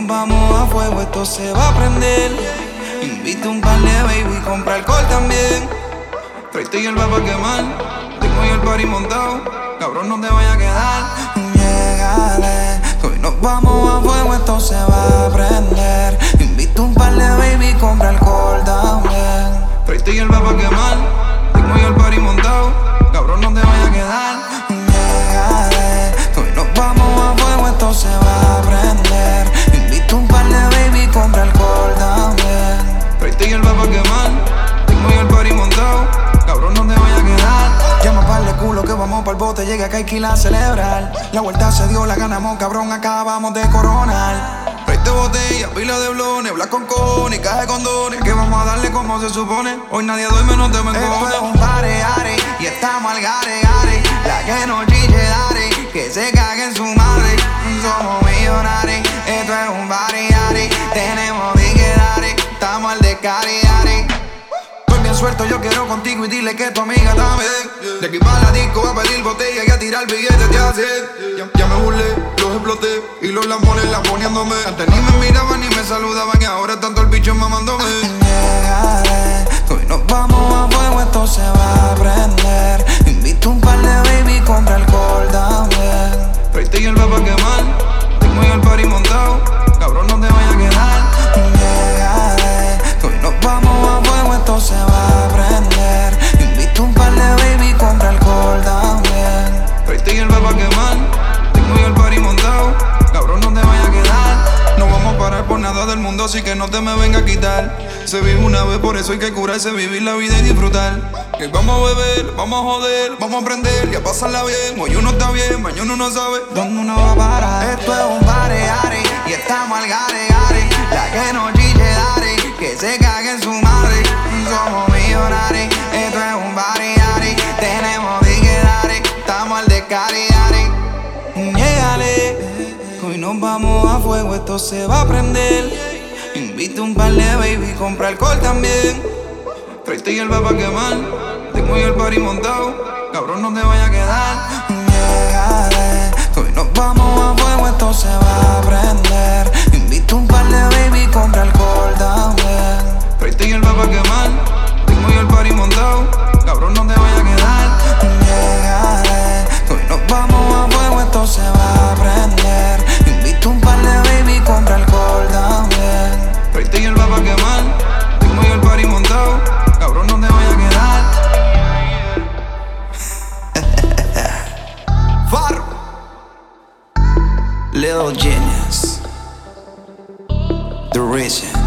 nos vamos a fuego, esto se va a prender. Invito un par de baby, compra alcohol también. Traiste el pa' quemar, tengo yo el party montado. Cabrón, no te vaya a quedar. Llegale, hoy nos vamos a fuego, esto se va bote, llega que hay que ir a celebrar. La vuelta se dio, la ganamos, cabrón, acabamos de coronar. Traiste botella, pila de blones, black con cojones, caja de condones. Que vamos a darle como se supone. Hoy nadie duerme, no te me Esto es un pare, are, y estamos al gare, gare. La que no chille, dare, que se cague en su madre. Somos millonarios, esto es un pare, are. Tenemos que dare, estamos al de suelto, yo quiero contigo y dile que tu amiga también. De aquí para la disco va a pedir botella y a tirar billetes de hace. Ya, ya me burlé, los exploté y los lambones lamboneándome. Antes ni me miraban ni me saludaban y ahora tanto el bicho mamándome. Hoy nos vamos a fuego, esto se va a prender. Invito un par de baby, compra alcohol también. Traiste el pa' quemar, tengo yo el party montado. Así que no te me venga a quitar. Se vive una vez, por eso hay que curarse, vivir la vida y disfrutar. Que vamos a beber, vamos a joder, vamos a aprender y a pasarla bien. Hoy uno está bien, mañana uno no sabe dónde uno va a parar. Esto es un pare, are, y estamos al gare, gare. La que no chille, dare, que se cague en su madre. Somos millonarios, esto es un pare, are. Tenemos que estamos al de cari, are. Llegale, hoy nos vamos a fuego, esto se va a prender. Invito un par de baby, compra alcohol también. Traiste el pa' quemar, tengo yo el party montado. Cabrón, no te vaya a quedar. Llegaré, hoy nos vamos a fuego, esto se va Little Genius. The Region.